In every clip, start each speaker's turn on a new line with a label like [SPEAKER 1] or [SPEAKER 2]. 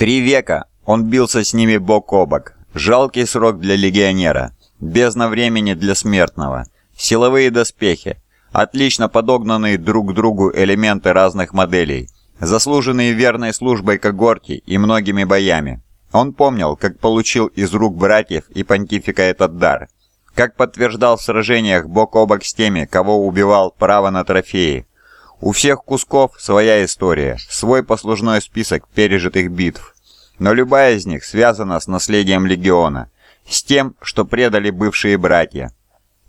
[SPEAKER 1] Три века он бился с ними бок о бок. Жалкий срок для легионера. Бездна времени для смертного. Силовые доспехи. Отлично подогнанные друг к другу элементы разных моделей. Заслуженные верной службой когорте и многими боями. Он помнил, как получил из рук братьев и понтифика этот дар. Как подтверждал в сражениях бок о бок с теми, кого убивал право на трофеи. У всех кусков своя история, свой послужной список пережитых битв. Но любая из них связана с наследием легиона, с тем, что предали бывшие братья.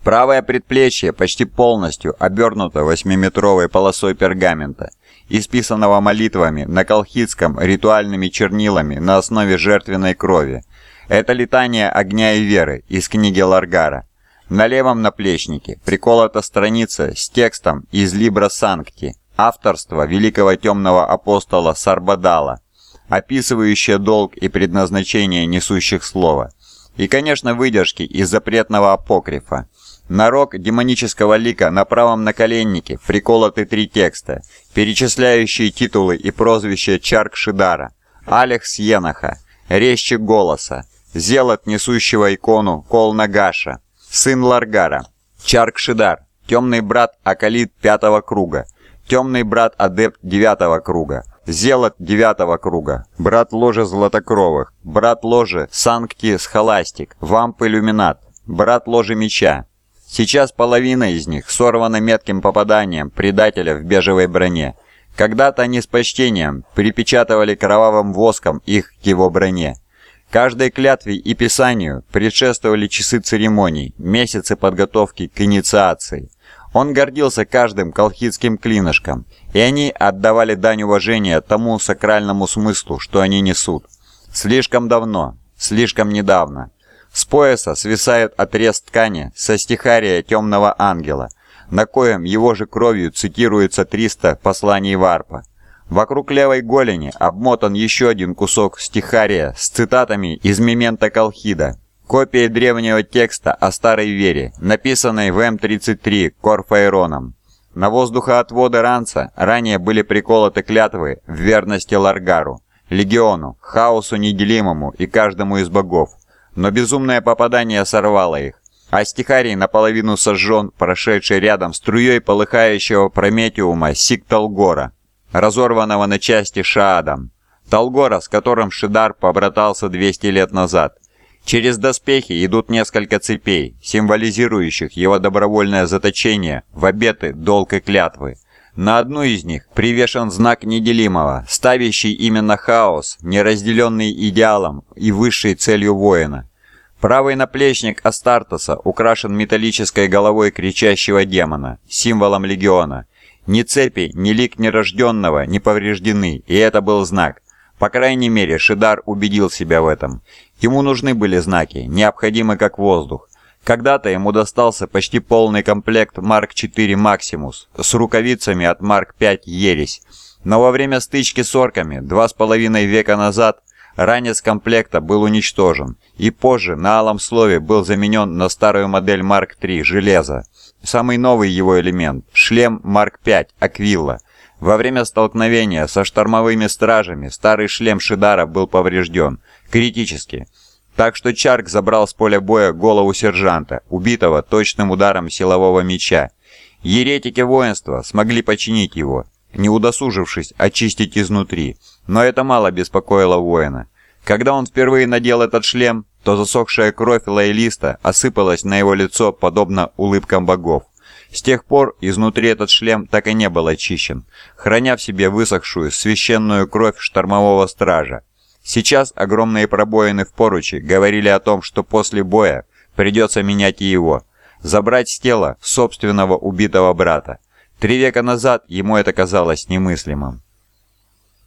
[SPEAKER 1] Правое предплечье почти полностью обернуто восьмиметровой полосой пергамента, исписанного молитвами на колхидском ритуальными чернилами на основе жертвенной крови. Это летание огня и веры из книги Ларгара. На левом наплечнике приколота страница с текстом из Либра Санкти, авторства великого темного апостола Сарбадала, описывающая долг и предназначение несущих слова. И, конечно, выдержки из запретного апокрифа, на рог демонического лика на правом наколеннике приколоты три текста, перечисляющие титулы и прозвища Чарк Шидара, Алекс Еноха, Резчик Голоса, Зелот, несущего икону Кол Нагаша, сын Ларгара, Чарк Шидар, темный брат Акалит пятого круга, темный брат Адепт девятого круга, Зелот девятого круга, брат ложи Златокровых, брат ложи Санкти Схоластик, Вамп Иллюминат, брат ложи Меча, Сейчас половина из них сорвана метким попаданием предателя в бежевой броне. Когда-то они с почтением припечатывали кровавым воском их к его броне. Каждой клятве и писанию предшествовали часы церемоний, месяцы подготовки к инициации. Он гордился каждым колхидским клинышком, и они отдавали дань уважения тому сакральному смыслу, что они несут. Слишком давно, слишком недавно – с пояса свисает отрез ткани со стихария темного ангела, на коем его же кровью цитируется 300 посланий варпа. Вокруг левой голени обмотан еще один кусок стихария с цитатами из мемента Колхида, копией древнего текста о старой вере, написанной в М-33 Корфаэроном. На воздухоотводы ранца ранее были приколоты клятвы в верности Ларгару, Легиону, Хаосу неделимому и каждому из богов но безумное попадание сорвало их. А стихарий наполовину сожжен, прошедший рядом струей полыхающего прометиума Сик Талгора, разорванного на части Шаадом. Талгора, с которым Шидар побратался 200 лет назад. Через доспехи идут несколько цепей, символизирующих его добровольное заточение в обеты, долг и клятвы. На одну из них привешен знак неделимого, ставящий именно хаос, неразделенный идеалом и высшей целью воина. Правый наплечник Астартеса украшен металлической головой кричащего демона, символом легиона. Ни цепи, ни лик нерожденного не повреждены, и это был знак. По крайней мере, Шидар убедил себя в этом. Ему нужны были знаки, необходимы как воздух. Когда-то ему достался почти полный комплект Марк 4 Максимус с рукавицами от Марк 5 Ересь. Но во время стычки с орками два с половиной века назад ранец комплекта был уничтожен, и позже на алом слове был заменен на старую модель Марк 3 железо. Самый новый его элемент – шлем Марк 5 Аквилла. Во время столкновения со штормовыми стражами старый шлем Шидара был поврежден, критически – так что Чарк забрал с поля боя голову сержанта, убитого точным ударом силового меча. Еретики воинства смогли починить его, не удосужившись очистить изнутри, но это мало беспокоило воина. Когда он впервые надел этот шлем, то засохшая кровь лоялиста осыпалась на его лицо подобно улыбкам богов. С тех пор изнутри этот шлем так и не был очищен, храня в себе высохшую священную кровь штормового стража, Сейчас огромные пробоины в поруче говорили о том, что после боя придется менять и его, забрать с тела собственного убитого брата. Три века назад ему это казалось немыслимым.